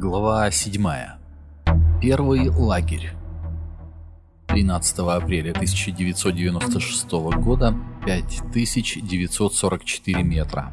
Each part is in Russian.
Глава 7. Первый лагерь. 13 апреля 1996 года, 5944 метра.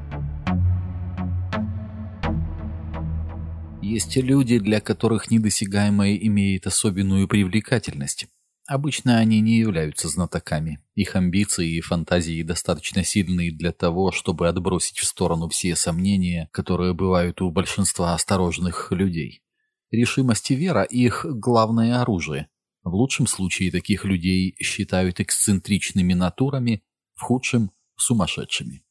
Есть люди, для которых недосягаемое имеет особенную привлекательность. Обычно они не являются знатоками. Их амбиции и фантазии достаточно сильные для того, чтобы отбросить в сторону все сомнения, которые бывают у большинства осторожных людей. Решимость и вера – их главное оружие. В лучшем случае таких людей считают эксцентричными натурами, в худшем – сумасшедшими.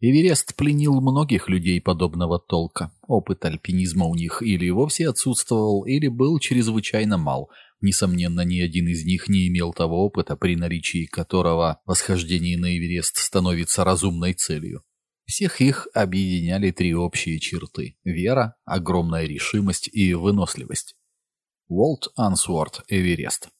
Эверест пленил многих людей подобного толка. Опыт альпинизма у них или вовсе отсутствовал, или был чрезвычайно мал – Несомненно, ни один из них не имел того опыта, при наличии которого восхождение на Эверест становится разумной целью. Всех их объединяли три общие черты – вера, огромная решимость и выносливость. Уолт Ансуорт Эверест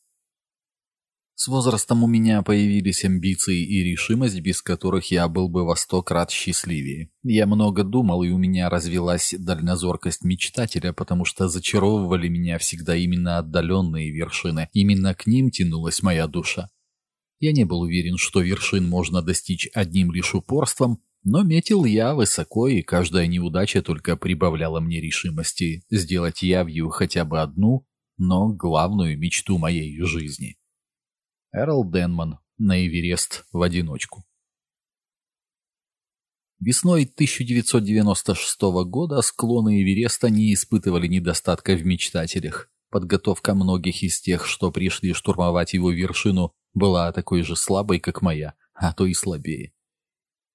с возрастом у меня появились амбиции и решимость, без которых я был бы во сто крат счастливее. Я много думал, и у меня развилась дальнозоркость мечтателя, потому что зачаровывали меня всегда именно отдаленные вершины. Именно к ним тянулась моя душа. Я не был уверен, что вершин можно достичь одним лишь упорством, но метил я высоко, и каждая неудача только прибавляла мне решимости сделать явью хотя бы одну, но главную мечту моей жизни. Эрл Денман на Эверест в одиночку. Весной 1996 года склоны Эвереста не испытывали недостатка в мечтателях. Подготовка многих из тех, что пришли штурмовать его вершину, была такой же слабой, как моя, а то и слабее.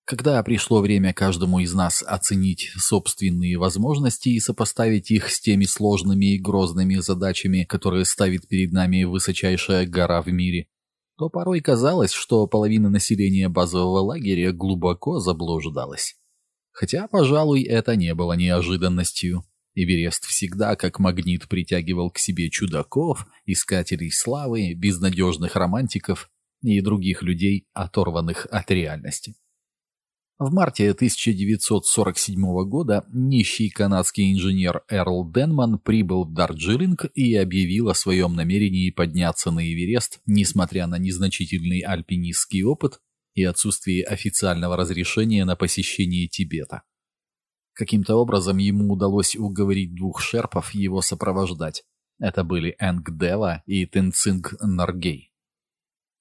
Когда пришло время каждому из нас оценить собственные возможности и сопоставить их с теми сложными и грозными задачами, которые ставит перед нами высочайшая гора в мире, то порой казалось, что половина населения базового лагеря глубоко заблуждалась. Хотя, пожалуй, это не было неожиданностью. Эверест всегда как магнит притягивал к себе чудаков, искателей славы, безнадежных романтиков и других людей, оторванных от реальности. В марте 1947 года нищий канадский инженер Эрл Денман прибыл в Дарджилинг и объявил о своем намерении подняться на Эверест, несмотря на незначительный альпинистский опыт и отсутствие официального разрешения на посещение Тибета. Каким-то образом ему удалось уговорить двух шерпов его сопровождать. Это были Энг Дева и Тенцинг Наргей.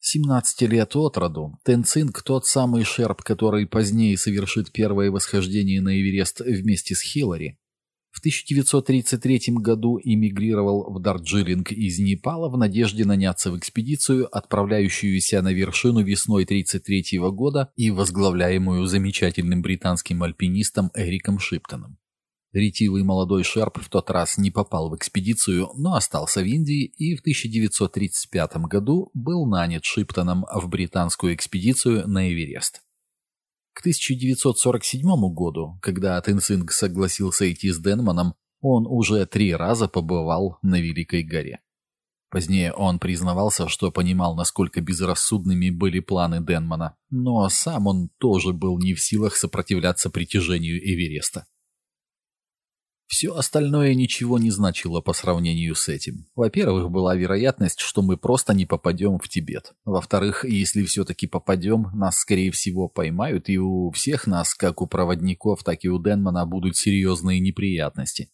17 лет от роду, Тенцинг, тот самый шерп, который позднее совершит первое восхождение на Эверест вместе с Хиллари, в 1933 году эмигрировал в Дарджилинг из Непала в надежде наняться в экспедицию, отправляющуюся на вершину весной 1933 года и возглавляемую замечательным британским альпинистом Эриком Шиптоном. Ретивый молодой Шерп в тот раз не попал в экспедицию, но остался в Индии и в 1935 году был нанят Шиптоном в британскую экспедицию на Эверест. К 1947 году, когда Тенцинг согласился идти с Денманом, он уже три раза побывал на Великой горе. Позднее он признавался, что понимал, насколько безрассудными были планы Денмана, но сам он тоже был не в силах сопротивляться притяжению Эвереста. Все остальное ничего не значило по сравнению с этим. Во-первых, была вероятность, что мы просто не попадем в Тибет. Во-вторых, если все-таки попадем, нас, скорее всего, поймают, и у всех нас, как у проводников, так и у Денмана, будут серьезные неприятности.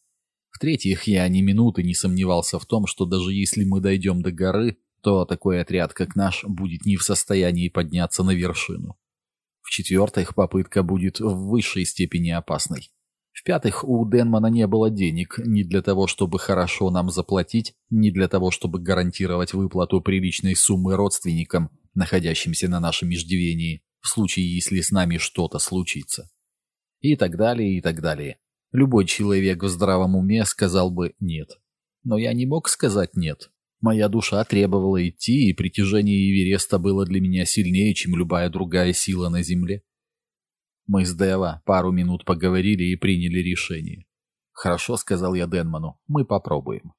В-третьих, я ни минуты не сомневался в том, что даже если мы дойдем до горы, то такой отряд, как наш, будет не в состоянии подняться на вершину. В-четвертых, попытка будет в высшей степени опасной. В-пятых, у Денмана не было денег ни для того, чтобы хорошо нам заплатить, ни для того, чтобы гарантировать выплату приличной суммы родственникам, находящимся на нашем иждивении, в случае, если с нами что-то случится. И так далее, и так далее. Любой человек в здравом уме сказал бы «нет». Но я не мог сказать «нет». Моя душа требовала идти, и притяжение Эвереста было для меня сильнее, чем любая другая сила на Земле. Мы с Дева пару минут поговорили и приняли решение. «Хорошо», — сказал я Денману, — «мы попробуем».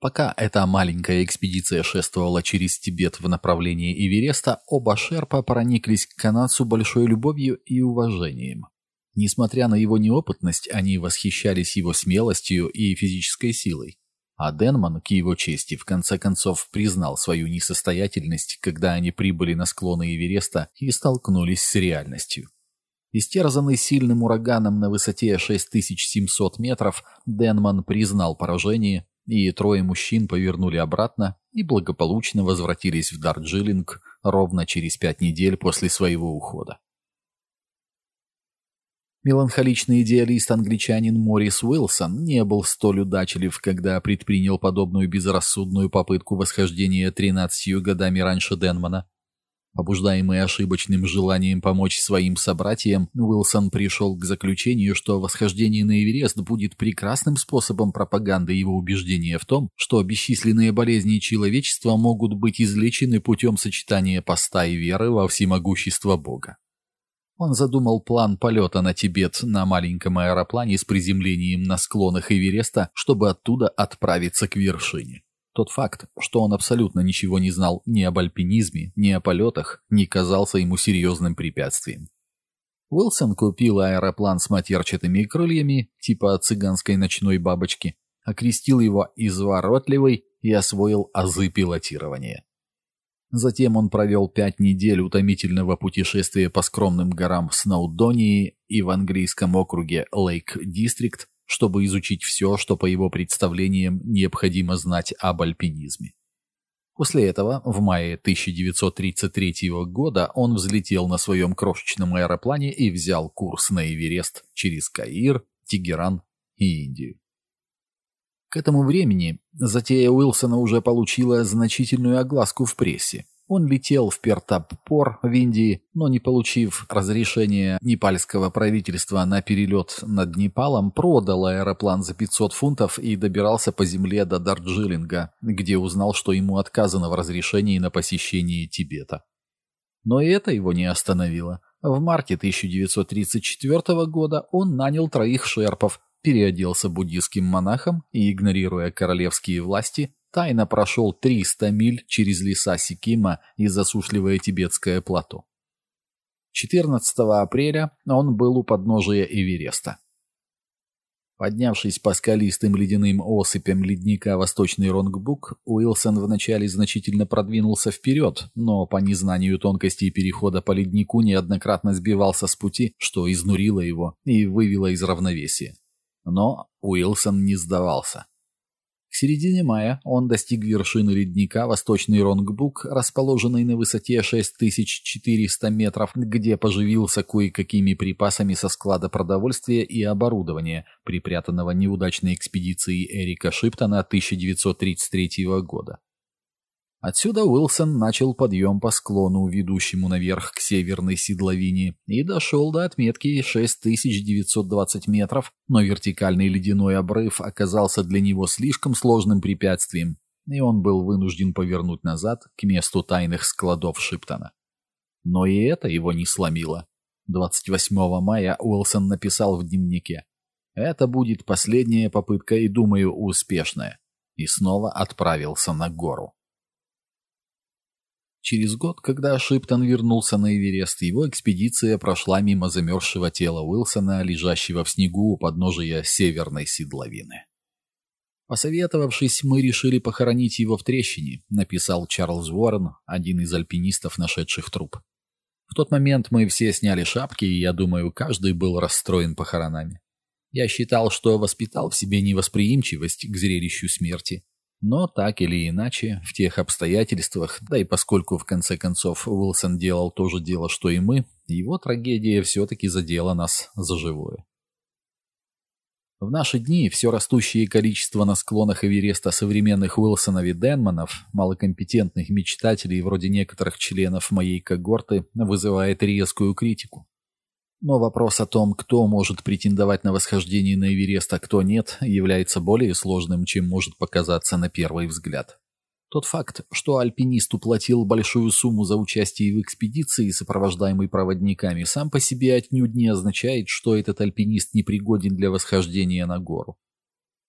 Пока эта маленькая экспедиция шествовала через Тибет в направлении Эвереста, оба шерпа прониклись к канадцу большой любовью и уважением. Несмотря на его неопытность, они восхищались его смелостью и физической силой. А Денман, к его чести, в конце концов признал свою несостоятельность, когда они прибыли на склоны Эвереста и столкнулись с реальностью. Истерзанный сильным ураганом на высоте 6700 метров, Денман признал поражение, и трое мужчин повернули обратно и благополучно возвратились в Дарджилинг ровно через пять недель после своего ухода. Меланхоличный идеалист-англичанин Морис Уилсон не был столь удачлив, когда предпринял подобную безрассудную попытку восхождения 13 годами раньше Денмана. Побуждаемый ошибочным желанием помочь своим собратьям, Уилсон пришел к заключению, что восхождение на Эверест будет прекрасным способом пропаганды его убеждения в том, что бесчисленные болезни человечества могут быть излечены путем сочетания поста и веры во всемогущество Бога. Он задумал план полета на Тибет на маленьком аэроплане с приземлением на склонах Эвереста, чтобы оттуда отправиться к вершине. Тот факт, что он абсолютно ничего не знал ни об альпинизме, ни о полетах, не казался ему серьезным препятствием. Уилсон купил аэроплан с матерчатыми крыльями, типа цыганской ночной бабочки, окрестил его изворотливый и освоил азы пилотирования. Затем он провел пять недель утомительного путешествия по скромным горам Сноудонии и в английском округе Лейк-Дистрикт, чтобы изучить все, что по его представлениям необходимо знать об альпинизме. После этого, в мае 1933 года, он взлетел на своем крошечном аэроплане и взял курс на Эверест через Каир, Тегеран и Индию. К этому времени затея Уилсона уже получила значительную огласку в прессе. Он летел в Пертаппор в Индии, но не получив разрешения непальского правительства на перелет над Непалом, продал аэроплан за 500 фунтов и добирался по земле до Дарджилинга, где узнал, что ему отказано в разрешении на посещение Тибета. Но и это его не остановило. В марте 1934 года он нанял троих шерпов, переоделся буддийским монахом и, игнорируя королевские власти, тайно прошел 300 миль через леса Сикима и засушливое тибетское плато. 14 апреля он был у подножия Эвереста. Поднявшись по скалистым ледяным осыпям ледника Восточный Ронгбук, Уилсон вначале значительно продвинулся вперед, но по незнанию тонкостей перехода по леднику неоднократно сбивался с пути, что изнурило его и вывело из равновесия. Но Уилсон не сдавался. К середине мая он достиг вершины ледника Восточный Ронгбук, расположенный на высоте 6400 метров, где поживился кое-какими припасами со склада продовольствия и оборудования, припрятанного неудачной экспедицией Эрика Шиптона 1933 года. Отсюда Уилсон начал подъем по склону, ведущему наверх к северной седловине, и дошел до отметки 6920 метров, но вертикальный ледяной обрыв оказался для него слишком сложным препятствием, и он был вынужден повернуть назад к месту тайных складов Шиптона. Но и это его не сломило. 28 мая Уилсон написал в дневнике «Это будет последняя попытка и, думаю, успешная», и снова отправился на гору. Через год, когда Шиптон вернулся на Эверест, его экспедиция прошла мимо замерзшего тела Уилсона, лежащего в снегу у подножия северной седловины. «Посоветовавшись, мы решили похоронить его в трещине», — написал Чарльз Уоррен, один из альпинистов, нашедших труп. В тот момент мы все сняли шапки, и, я думаю, каждый был расстроен похоронами. Я считал, что воспитал в себе невосприимчивость к зрелищу смерти, но так или иначе, в тех обстоятельствах, да и поскольку в конце концов Уилсон делал то же дело, что и мы, его трагедия все-таки задела нас за живое. В наши дни все растущее количество на склонах Эвереста современных Уилсонов и Денманов, малокомпетентных мечтателей вроде некоторых членов моей когорты, вызывает резкую критику. Но вопрос о том, кто может претендовать на восхождение на Эверест, а кто нет, является более сложным, чем может показаться на первый взгляд. Тот факт, что альпинист уплатил большую сумму за участие в экспедиции, сопровождаемой проводниками, сам по себе отнюдь не означает, что этот альпинист непригоден для восхождения на гору.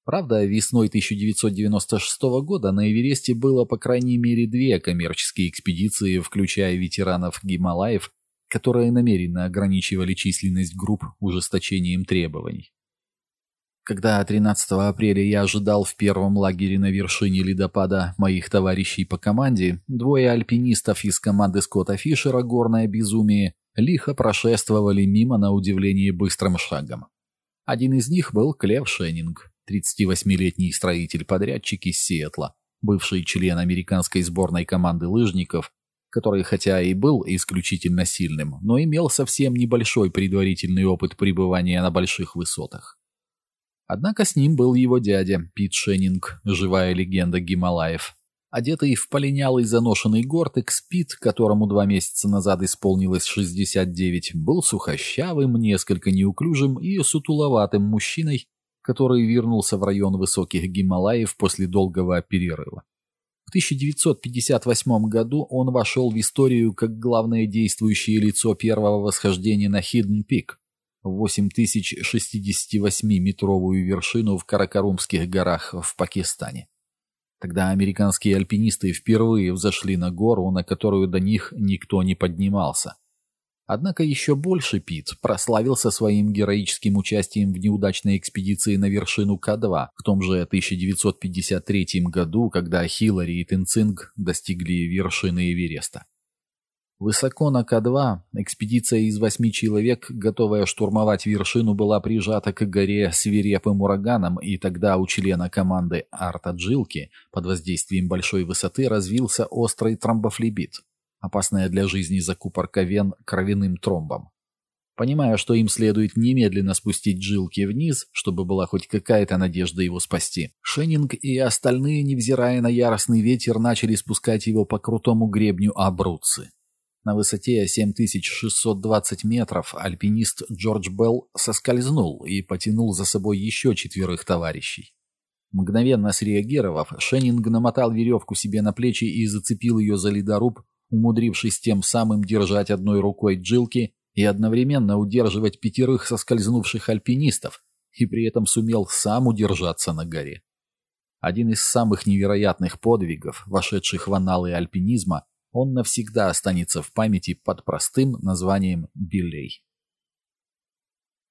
Правда, весной 1996 года на Эвересте было по крайней мере две коммерческие экспедиции, включая ветеранов Гималаев, которые намеренно ограничивали численность групп ужесточением требований. Когда 13 апреля я ожидал в первом лагере на вершине ледопада моих товарищей по команде, двое альпинистов из команды Скотта Фишера «Горное безумие» лихо прошествовали мимо на удивление быстрым шагом. Один из них был Клев Шеннинг, 38-летний строитель-подрядчик из Сиэтла, бывший член американской сборной команды лыжников, который хотя и был исключительно сильным, но имел совсем небольшой предварительный опыт пребывания на больших высотах. Однако с ним был его дядя, Пит Шеннинг, живая легенда Гималаев. Одетый в полинялый заношенный гортекс, Пит, которому два месяца назад исполнилось 69, был сухощавым, несколько неуклюжим и сутуловатым мужчиной, который вернулся в район высоких Гималаев после долгого перерыва. В 1958 году он вошел в историю как главное действующее лицо первого восхождения на Хидden Пик, 8068-метровую вершину в Каракарумских горах в Пакистане. Тогда американские альпинисты впервые взошли на гору, на которую до них никто не поднимался. Однако еще больше Пит прославился своим героическим участием в неудачной экспедиции на вершину К2 в том же 1953 году, когда Хиллари и Тенцинг достигли вершины Эвереста. Высоко на К2 экспедиция из восьми человек, готовая штурмовать вершину, была прижата к горе свирепым ураганом, и тогда у члена команды Арта Джилки под воздействием большой высоты развился острый тромбофлебит, опасная для жизни закупорка вен кровяным тромбом. Понимая, что им следует немедленно спустить Джилки вниз, чтобы была хоть какая-то надежда его спасти, Шеннинг и остальные, невзирая на яростный ветер, начали спускать его по крутому гребню Абруцци. На высоте 7620 метров альпинист Джордж Белл соскользнул и потянул за собой еще четверых товарищей. Мгновенно среагировав, Шеннинг намотал веревку себе на плечи и зацепил ее за ледоруб, умудрившись тем самым держать одной рукой джилки и одновременно удерживать пятерых соскользнувших альпинистов, и при этом сумел сам удержаться на горе. Один из самых невероятных подвигов, вошедших в аналы альпинизма, он навсегда останется в памяти под простым названием Биллей.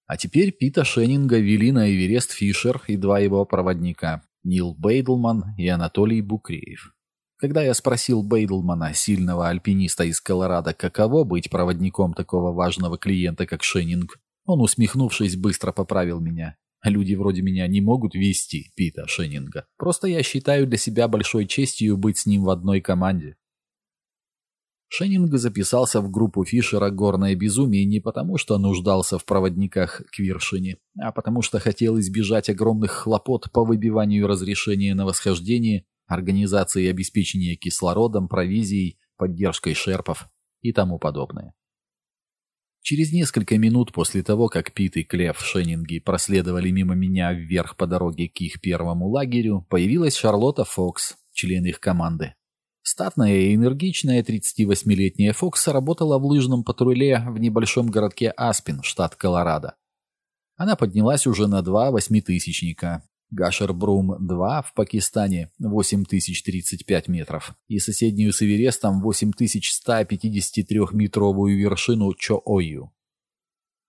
А теперь Пита Шеннинга вели на Эверест Фишер и два его проводника – Нил Бейдлман и Анатолий Букреев. Когда я спросил Бейдлмана, сильного альпиниста из Колорадо, каково быть проводником такого важного клиента, как Шеннинг, он, усмехнувшись, быстро поправил меня. Люди вроде меня не могут вести Пита Шеннинга. Просто я считаю для себя большой честью быть с ним в одной команде. Шеннинг записался в группу Фишера «Горное безумие» не потому, что нуждался в проводниках к вершине, а потому что хотел избежать огромных хлопот по выбиванию разрешения на восхождение, организации обеспечения кислородом, провизией, поддержкой шерпов и тому подобное. Через несколько минут после того, как Пит и Клев Шеннинги проследовали мимо меня вверх по дороге к их первому лагерю, появилась Шарлотта Фокс, член их команды. Статная и энергичная 38-летняя Фокс работала в лыжном патруле в небольшом городке Аспин, штат Колорадо. Она поднялась уже на два восьмитысячника. Гашер-Брум-2 в Пакистане 8035 метров и соседнюю с Эверестом 8153-метровую вершину Чо-Ою.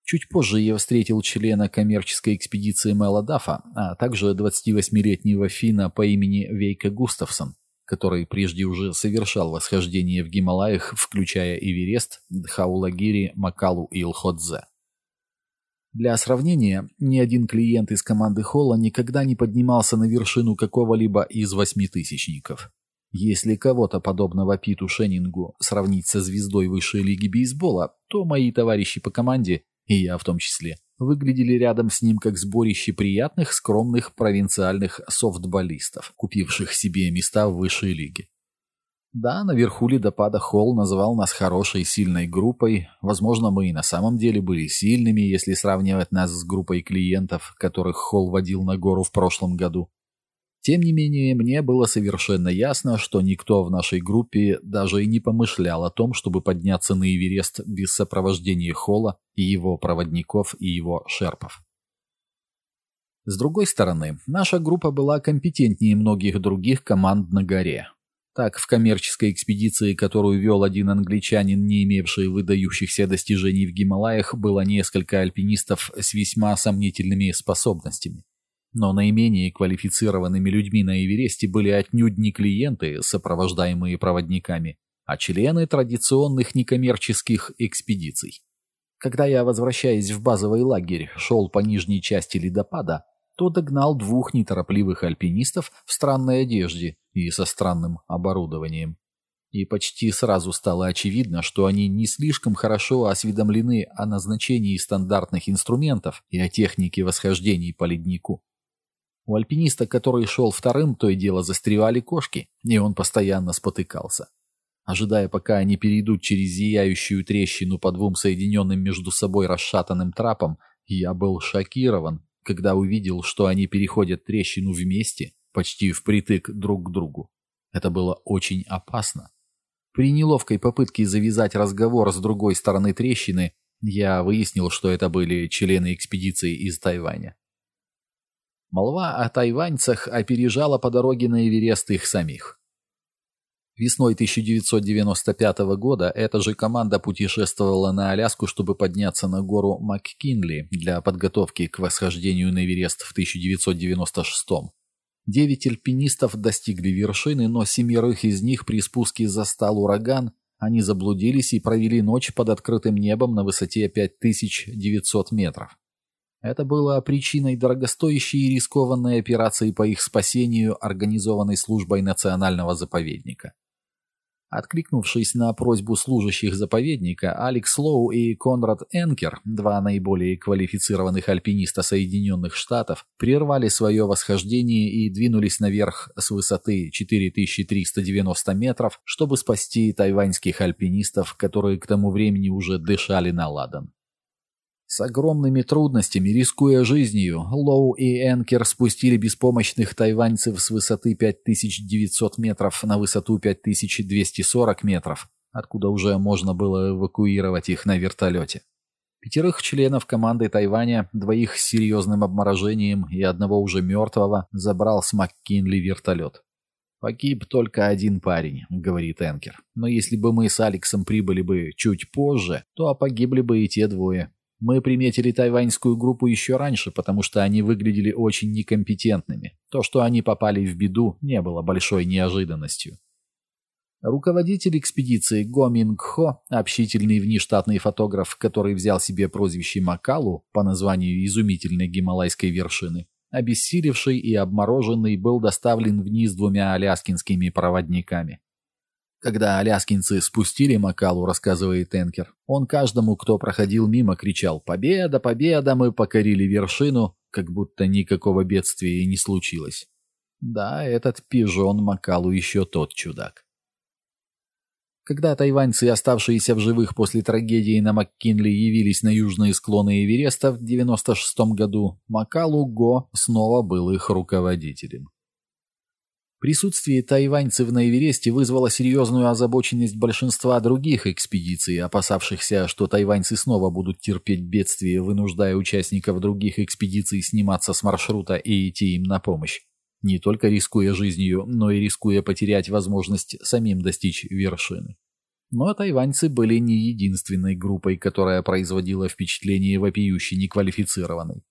Чуть позже я встретил члена коммерческой экспедиции Мэла Даффа, а также 28-летнего финна по имени Вейка Густавсон, который прежде уже совершал восхождение в Гималаях, включая Эверест, Дхаулагири, Макалу и Лходзе. Для сравнения, ни один клиент из команды Холла никогда не поднимался на вершину какого-либо из восьмитысячников. Если кого-то подобного Питу Шеннингу сравнить со звездой высшей лиги бейсбола, то мои товарищи по команде, и я в том числе, выглядели рядом с ним как сборище приятных, скромных провинциальных софтболистов, купивших себе места в высшей лиге. Да, наверху ледопада Холл назвал нас хорошей, сильной группой. Возможно, мы и на самом деле были сильными, если сравнивать нас с группой клиентов, которых Холл водил на гору в прошлом году. Тем не менее, мне было совершенно ясно, что никто в нашей группе даже и не помышлял о том, чтобы подняться на Эверест без сопровождения Холла и его проводников и его шерпов. С другой стороны, наша группа была компетентнее многих других команд на горе. Так, в коммерческой экспедиции, которую вел один англичанин, не имевший выдающихся достижений в Гималаях, было несколько альпинистов с весьма сомнительными способностями. Но наименее квалифицированными людьми на Эвересте были отнюдь не клиенты, сопровождаемые проводниками, а члены традиционных некоммерческих экспедиций. Когда я, возвращаясь в базовый лагерь, шел по нижней части ледопада, то догнал двух неторопливых альпинистов в странной одежде и со странным оборудованием. И почти сразу стало очевидно, что они не слишком хорошо осведомлены о назначении стандартных инструментов и о технике восхождений по леднику. У альпиниста, который шел вторым, то и дело застревали кошки, и он постоянно спотыкался. Ожидая, пока они перейдут через зияющую трещину по двум соединенным между собой расшатанным трапам, я был шокирован, когда увидел, что они переходят трещину вместе, почти впритык друг к другу. Это было очень опасно. При неловкой попытке завязать разговор с другой стороны трещины, я выяснил, что это были члены экспедиции из Тайваня. Молва о тайваньцах опережала по дороге на Эверест их самих. Весной 1995 года эта же команда путешествовала на Аляску, чтобы подняться на гору МакКинли для подготовки к восхождению на Эверест в 1996 -м. Девять альпинистов достигли вершины, но семерых из них при спуске застал ураган, они заблудились и провели ночь под открытым небом на высоте 5900 метров. Это было причиной дорогостоящей и рискованной операции по их спасению, организованной службой национального заповедника. Откликнувшись на просьбу служащих заповедника, Алекс Лоу и Конрад Энкер, два наиболее квалифицированных альпиниста Соединенных Штатов, прервали свое восхождение и двинулись наверх с высоты 4390 метров, чтобы спасти тайваньских альпинистов, которые к тому времени уже дышали на ладан. С огромными трудностями, рискуя жизнью, Лоу и Энкер спустили беспомощных тайваньцев с высоты 5900 метров на высоту 5240 метров, откуда уже можно было эвакуировать их на вертолете. Пятерых членов команды Тайваня, двоих с серьезным обморожением и одного уже мертвого, забрал с МакКинли вертолет. «Погиб только один парень», — говорит Энкер. «Но если бы мы с Алексом прибыли бы чуть позже, то погибли бы и те двое. Мы приметили тайваньскую группу еще раньше, потому что они выглядели очень некомпетентными. То, что они попали в беду, не было большой неожиданностью. Руководитель экспедиции Го Минг Хо, общительный внештатный фотограф, который взял себе прозвище Макалу по названию изумительной гималайской вершины, обессилевший и обмороженный, был доставлен вниз двумя аляскинскими проводниками. Когда аляскинцы спустили Макалу, рассказывает Энкер, он каждому, кто проходил мимо, кричал «Победа! Победа! Мы покорили вершину!» как будто никакого бедствия и не случилось. Да, этот пижон Макалу еще тот чудак. Когда тайваньцы, оставшиеся в живых после трагедии на МакКинли, явились на южные склоны Эвереста в 96 году, Макалу Го снова был их руководителем. Присутствие тайваньцев на Эвересте вызвало серьезную озабоченность большинства других экспедиций, опасавшихся, что тайваньцы снова будут терпеть бедствие, вынуждая участников других экспедиций сниматься с маршрута и идти им на помощь, не только рискуя жизнью, но и рискуя потерять возможность самим достичь вершины. Но тайваньцы были не единственной группой, которая производила впечатление вопиюще неквалифицированной.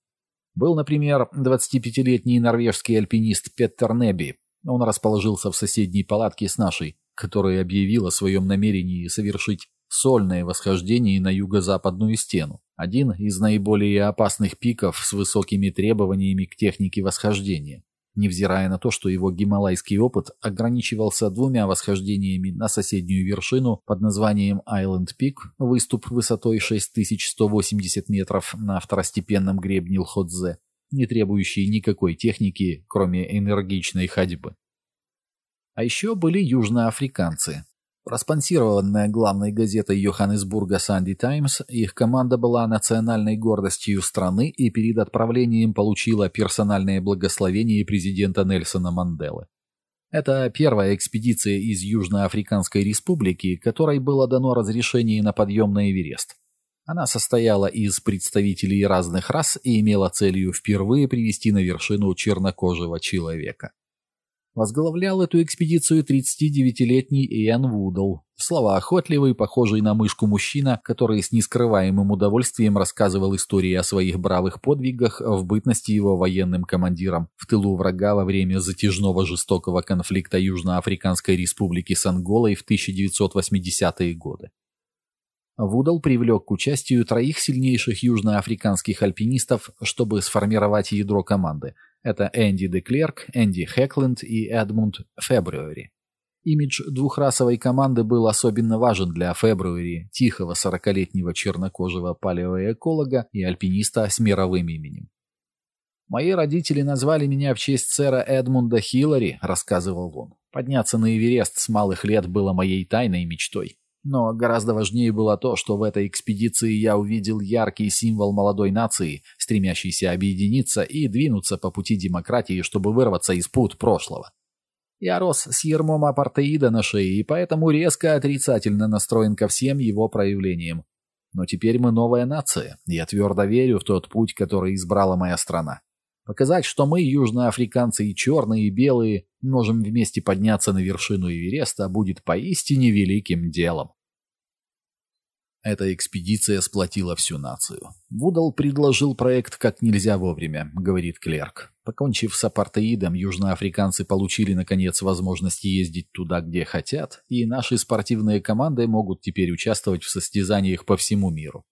Был, например, 25-летний норвежский альпинист Петтер Неби, он расположился в соседней палатке с нашей, которая объявила о своем намерении совершить сольное восхождение на юго-западную стену. Один из наиболее опасных пиков с высокими требованиями к технике восхождения, невзирая на то, что его гималайский опыт ограничивался двумя восхождениями на соседнюю вершину под названием Island Peak, выступ высотой 6180 метров на второстепенном гребне Лходзе, не требующие никакой техники, кроме энергичной ходьбы. А еще были южноафриканцы. Проспонсированная главной газетой Йоханнесбурга «Санди Таймс», их команда была национальной гордостью страны и перед отправлением получила персональное благословение президента Нельсона Манделы. Это первая экспедиция из Южноафриканской республики, которой было дано разрешение на подъем на Эверест. Она состояла из представителей разных рас и имела целью впервые привести на вершину чернокожего человека. Возглавлял эту экспедицию 39-летний Иэн Вудл, слова охотливый, похожий на мышку мужчина, который с нескрываемым удовольствием рассказывал истории о своих бравых подвигах в бытности его военным командиром в тылу врага во время затяжного жестокого конфликта Южноафриканской республики с Анголой в 1980-е годы. Вудал привлек к участию троих сильнейших южноафриканских альпинистов, чтобы сформировать ядро команды – это Энди Деклерк, Энди Хекленд и Эдмунд Фебруэри. Имидж двухрасовой команды был особенно важен для Фебруэри, тихого сорокалетнего чернокожего палеоэколога и альпиниста с мировым именем. «Мои родители назвали меня в честь сэра Эдмунда Хиллари», — рассказывал он. «Подняться на Эверест с малых лет было моей тайной мечтой. Но гораздо важнее было то, что в этой экспедиции я увидел яркий символ молодой нации, стремящейся объединиться и двинуться по пути демократии, чтобы вырваться из пут прошлого. Я рос с ермом апартеида на шее и поэтому резко отрицательно настроен ко всем его проявлениям. Но теперь мы новая нация, и я твердо верю в тот путь, который избрала моя страна. Показать, что мы, южноафриканцы и черные, и белые, можем вместе подняться на вершину Эвереста, будет поистине великим делом. Эта экспедиция сплотила всю нацию. Вудал предложил проект как нельзя вовремя, говорит клерк. Покончив с апартеидом, южноафриканцы получили, наконец, возможность ездить туда, где хотят, и наши спортивные команды могут теперь участвовать в состязаниях по всему миру.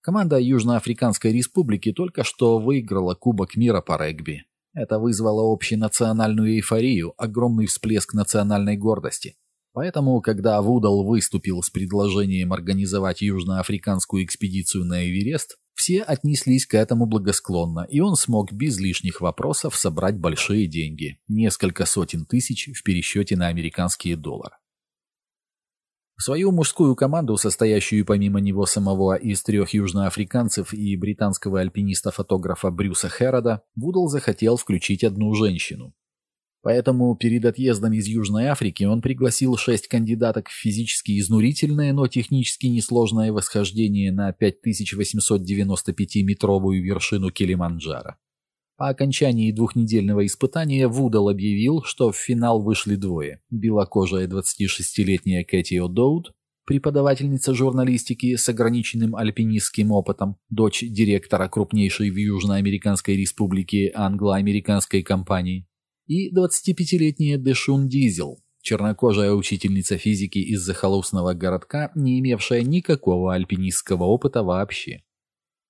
Команда Южноафриканской Республики только что выиграла Кубок мира по регби. Это вызвало общенациональную эйфорию, огромный всплеск национальной гордости. Поэтому, когда Вудал выступил с предложением организовать южноафриканскую экспедицию на Эверест, все отнеслись к этому благосклонно, и он смог без лишних вопросов собрать большие деньги – несколько сотен тысяч в пересчете на американские доллары. В свою мужскую команду, состоящую помимо него самого из трех южноафриканцев и британского альпиниста-фотографа Брюса Херрода, Вудал захотел включить одну женщину. Поэтому перед отъездом из Южной Африки он пригласил шесть кандидаток в физически изнурительное, но технически несложное восхождение на 5895-метровую вершину Килиманджаро. По окончании двухнедельного испытания Вудал объявил, что в финал вышли двое – белокожая 26-летняя Кэти О'Доуд, преподавательница журналистики с ограниченным альпинистским опытом, дочь директора крупнейшей в Южноамериканской республике англо-американской компании, и 25-летняя Дэшун Дизел, чернокожая учительница физики из захолустного городка, не имевшая никакого альпинистского опыта вообще.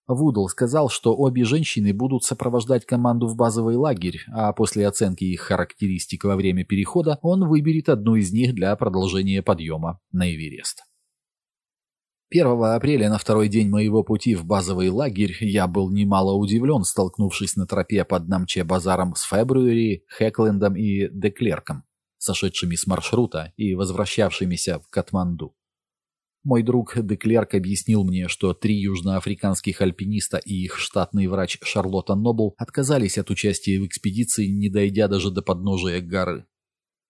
Вудл сказал, что обе женщины будут сопровождать команду в базовый лагерь, а после оценки их характеристик во время перехода он выберет одну из них для продолжения подъема на Эверест. 1 апреля, на второй день моего пути в базовый лагерь, я был немало удивлен, столкнувшись на тропе под Намче-базаром с Фебруэри, Хеклендом и Деклерком, сошедшими с маршрута и возвращавшимися в Катманду. Мой друг Деклерк объяснил мне, что три южноафриканских альпиниста и их штатный врач Шарлотта Нобл отказались от участия в экспедиции, не дойдя даже до подножия горы.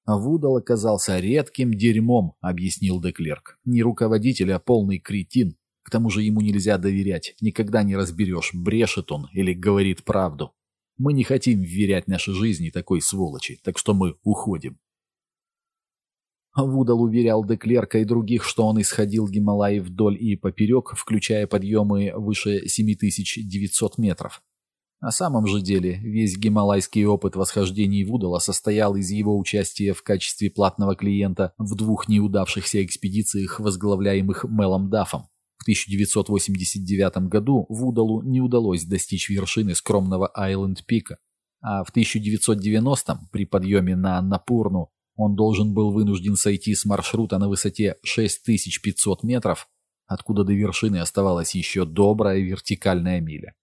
Вудал оказался редким дерьмом, объяснил Деклерк. Не руководитель, а полный кретин. К тому же ему нельзя доверять. Никогда не разберешь, брешет он или говорит правду. Мы не хотим вверять наши жизни такой сволочи, так что мы уходим. Вудал уверял Деклерка и других, что он исходил Гималаи вдоль и поперек, включая подъемы выше 7900 метров. На самом же деле, весь гималайский опыт восхождений Вудала состоял из его участия в качестве платного клиента в двух неудавшихся экспедициях, возглавляемых Мелом Дафом. В 1989 году Вудалу не удалось достичь вершины скромного Айленд-пика, а в 1990 при подъеме на Аннапурну он должен был вынужден сойти с маршрута на высоте 6500 метров, откуда до вершины оставалась еще добрая вертикальная миля.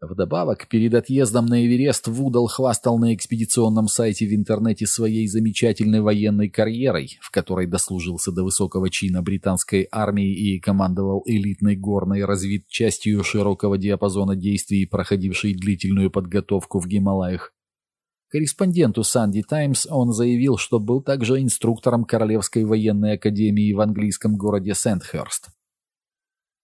Вдобавок, перед отъездом на Эверест Вудал хвастал на экспедиционном сайте в интернете своей замечательной военной карьерой, в которой дослужился до высокого чина британской армии и командовал элитной горной разведчастью широкого диапазона действий, проходившей длительную подготовку в Гималаях. Корреспонденту Санди Таймс он заявил, что был также инструктором Королевской военной академии в английском городе Сент-Херст.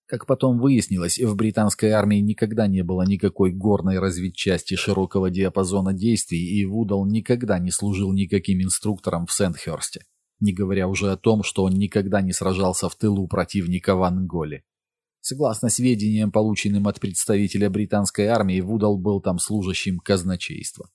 Как потом выяснилось, в британской армии никогда не было никакой горной разведчасти широкого диапазона действий, и Вудал никогда не служил никаким инструктором в Сент-Хёрсте, не говоря уже о том, что он никогда не сражался в тылу противника в Анголе. Согласно сведениям, полученным от представителя британской армии, Вудал был там служащим казначейства.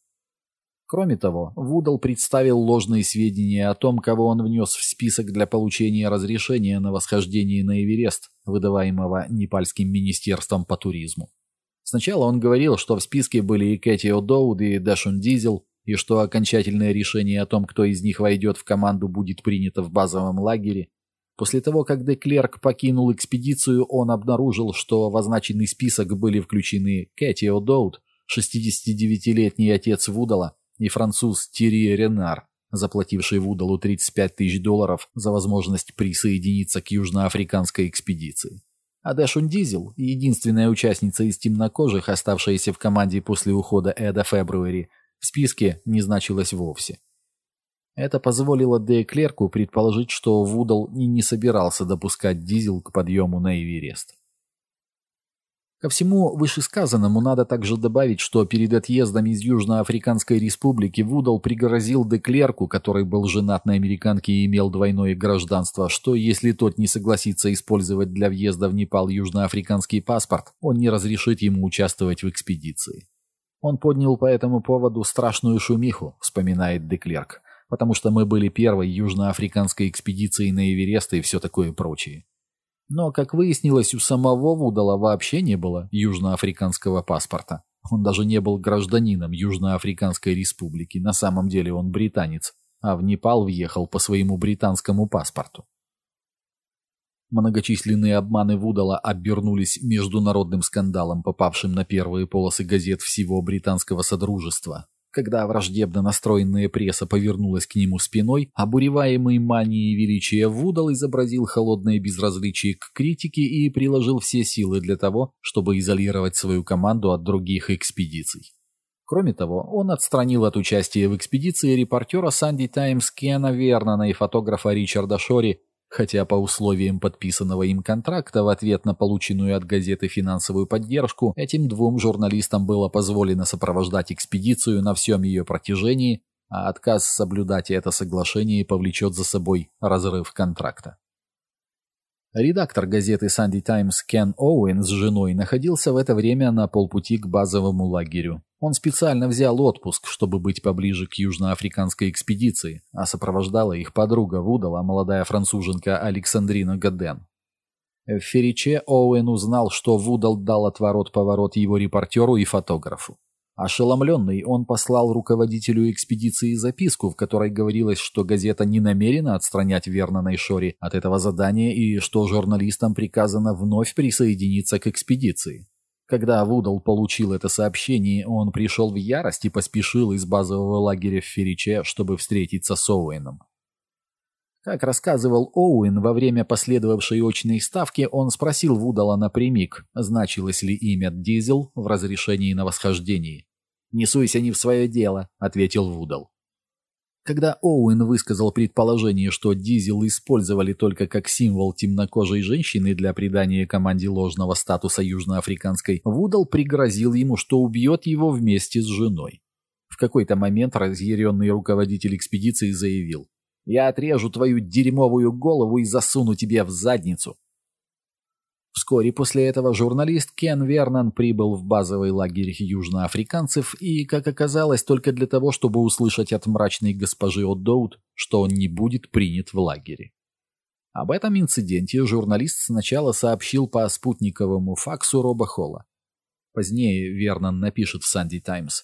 Кроме того, Вудал представил ложные сведения о том, кого он внес в список для получения разрешения на восхождение на Эверест, выдаваемого Непальским министерством по туризму. Сначала он говорил, что в списке были и Кэти О'Доуд, и Дэшун Дизель, и что окончательное решение о том, кто из них войдет в команду, будет принято в базовом лагере. После того, как Деклерк покинул экспедицию, он обнаружил, что в означенный список были включены Кэти О'Доуд, 69-летний отец Вудала, и француз Тири Ренар, заплативший Вудалу 35 тысяч долларов за возможность присоединиться к южноафриканской экспедиции. А Дэшун Дизель, единственная участница из темнокожих, оставшаяся в команде после ухода Эда Фебруэри, в списке не значилась вовсе. Это позволило Де Клерку предположить, что Вудал и не собирался допускать Дизель к подъему на Эверест. Ко всему вышесказанному надо также добавить, что перед отъездом из Южноафриканской республики Вудал пригрозил Деклерку, который был женат на американке и имел двойное гражданство, что если тот не согласится использовать для въезда в Непал южноафриканский паспорт, он не разрешит ему участвовать в экспедиции. Он поднял по этому поводу страшную шумиху, вспоминает Деклерк, потому что мы были первой южноафриканской экспедицией на Эверест и все такое прочее. Но, как выяснилось, у самого Вудала вообще не было южноафриканского паспорта. Он даже не был гражданином Южноафриканской республики, на самом деле он британец, а в Непал въехал по своему британскому паспорту. Многочисленные обманы Вудала обернулись международным скандалом, попавшим на первые полосы газет всего британского содружества. Когда враждебно настроенная пресса повернулась к нему спиной, обуреваемый манией величия Вудал изобразил холодное безразличие к критике и приложил все силы для того, чтобы изолировать свою команду от других экспедиций. Кроме того, он отстранил от участия в экспедиции репортера Санди Таймс Кена Вернона и фотографа Ричарда Шори, хотя по условиям подписанного им контракта в ответ на полученную от газеты финансовую поддержку этим двум журналистам было позволено сопровождать экспедицию на всем ее протяжении, а отказ соблюдать это соглашение повлечет за собой разрыв контракта. Редактор газеты Sunday Times Кен Оуэн с женой находился в это время на полпути к базовому лагерю. Он специально взял отпуск, чтобы быть поближе к южноафриканской экспедиции, а сопровождала их подруга Вудала, молодая француженка Александрина Гаден. В Фериче Оуэн узнал, что Вудал дал отворот-поворот его репортеру и фотографу. Ошеломленный, он послал руководителю экспедиции записку, в которой говорилось, что газета не намерена отстранять Вернона и Шори от этого задания и что журналистам приказано вновь присоединиться к экспедиции. Когда Вудал получил это сообщение, он пришел в ярость и поспешил из базового лагеря в Фериче, чтобы встретиться с Оуэном. Как рассказывал Оуэн, во время последовавшей очной ставки он спросил Вудала напрямик, значилось ли имя Дизель в разрешении на восхождение. «Не суйся не в свое дело», — ответил Вудал. Когда Оуэн высказал предположение, что дизель использовали только как символ темнокожей женщины для придания команде ложного статуса южноафриканской, Вудал пригрозил ему, что убьет его вместе с женой. В какой-то момент разъяренный руководитель экспедиции заявил «Я отрежу твою дерьмовую голову и засуну тебе в задницу». Вскоре после этого журналист Кен Вернан прибыл в базовый лагерь южноафриканцев и, как оказалось, только для того, чтобы услышать от мрачной госпожи О'Доут, что он не будет принят в лагере. Об этом инциденте журналист сначала сообщил по спутниковому факсу Роба Холла. Позднее Вернан напишет в «Санди Таймс».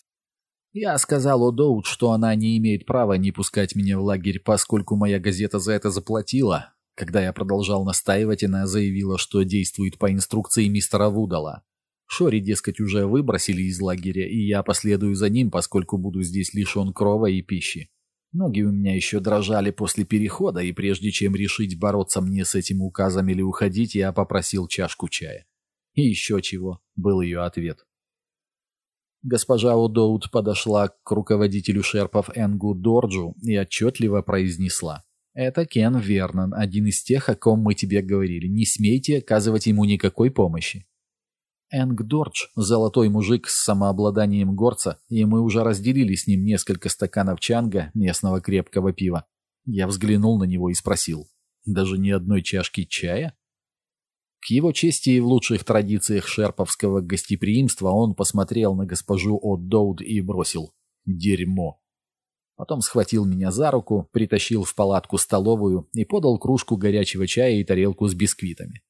«Я сказал О'Доут, что она не имеет права не пускать меня в лагерь, поскольку моя газета за это заплатила, когда я продолжал настаивать, она заявила, что действует по инструкции мистера Вудала. Шори, дескать, уже выбросили из лагеря, и я последую за ним, поскольку буду здесь лишен крова и пищи. Ноги у меня еще дрожали после перехода, и прежде чем решить, бороться мне с этим указом или уходить, я попросил чашку чая. И еще чего, был ее ответ. Госпожа Удоут подошла к руководителю шерпов Энгу Дорджу и отчетливо произнесла. Это Кен Вернон, один из тех, о ком мы тебе говорили. Не смейте оказывать ему никакой помощи. Энг Дордж – золотой мужик с самообладанием горца, и мы уже разделили с ним несколько стаканов чанга, местного крепкого пива. Я взглянул на него и спросил, даже ни одной чашки чая? К его чести и в лучших традициях шерповского гостеприимства он посмотрел на госпожу О'Доуд и бросил «Дерьмо». Потом схватил меня за руку, притащил в палатку-столовую и подал кружку горячего чая и тарелку с бисквитами.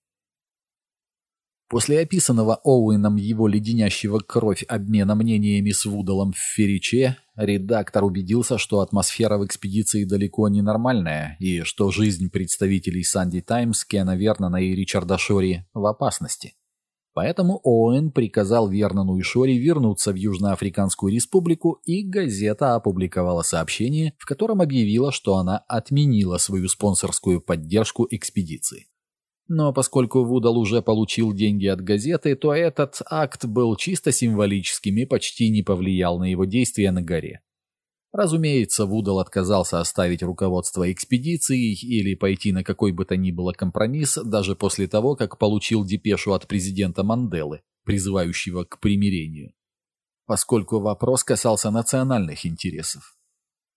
После описанного Оуэном его леденящего кровь обмена мнениями с Вудалом в Фериче, редактор убедился, что атмосфера в экспедиции далеко не нормальная, и что жизнь представителей Санди Таймс, Кена Вернона и Ричарда Шори в опасности. Поэтому Оуэн приказал Вернону и Шори вернуться в Южноафриканскую республику, и газета опубликовала сообщение, в котором объявила, что она отменила свою спонсорскую поддержку экспедиции. Но поскольку Вудал уже получил деньги от газеты, то этот акт был чисто символическим и почти не повлиял на его действия на горе. Разумеется, Вудал отказался оставить руководство экспедицией или пойти на какой бы то ни было компромисс даже после того, как получил депешу от президента Манделы, призывающего к примирению, поскольку вопрос касался национальных интересов.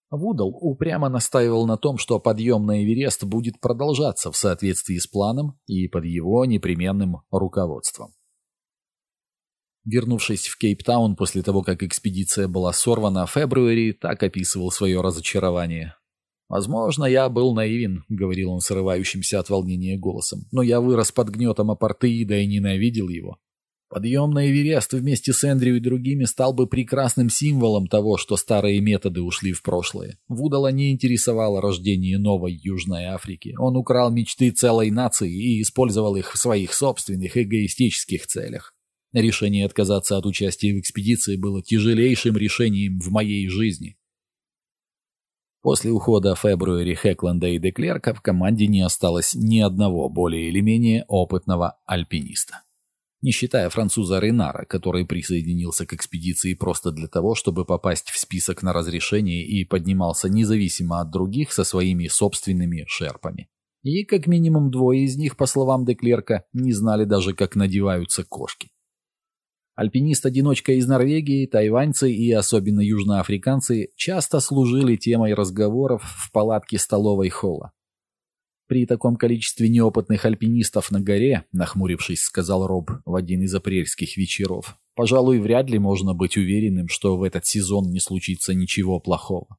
Вудал упрямо настаивал на том, что подъем на Эверест будет продолжаться в соответствии с планом и под его непременным руководством. Вернувшись в Кейптаун после того, как экспедиция была сорвана, Фебруари так описывал свое разочарование. «Возможно, я был наивен», — говорил он срывающимся от волнения голосом, «но я вырос под гнетом апартеида и ненавидел его. Подъем на Эверест вместе с Эндрю и другими стал бы прекрасным символом того, что старые методы ушли в прошлое. Вудала не интересовало рождение новой Южной Африки. Он украл мечты целой нации и использовал их в своих собственных эгоистических целях. Решение отказаться от участия в экспедиции было тяжелейшим решением в моей жизни. После ухода Фебруэри, Хекленда и Деклерка в команде не осталось ни одного более или менее опытного альпиниста. Не считая француза Ренара, который присоединился к экспедиции просто для того, чтобы попасть в список на разрешение и поднимался независимо от других со своими собственными шерпами. И как минимум двое из них, по словам Деклерка, не знали даже, как надеваются кошки. Альпинист-одиночка из Норвегии, тайваньцы и особенно южноафриканцы часто служили темой разговоров в палатке столовой холла. При таком количестве неопытных альпинистов на горе, нахмурившись, сказал Роб в один из апрельских вечеров, пожалуй, вряд ли можно быть уверенным, что в этот сезон не случится ничего плохого.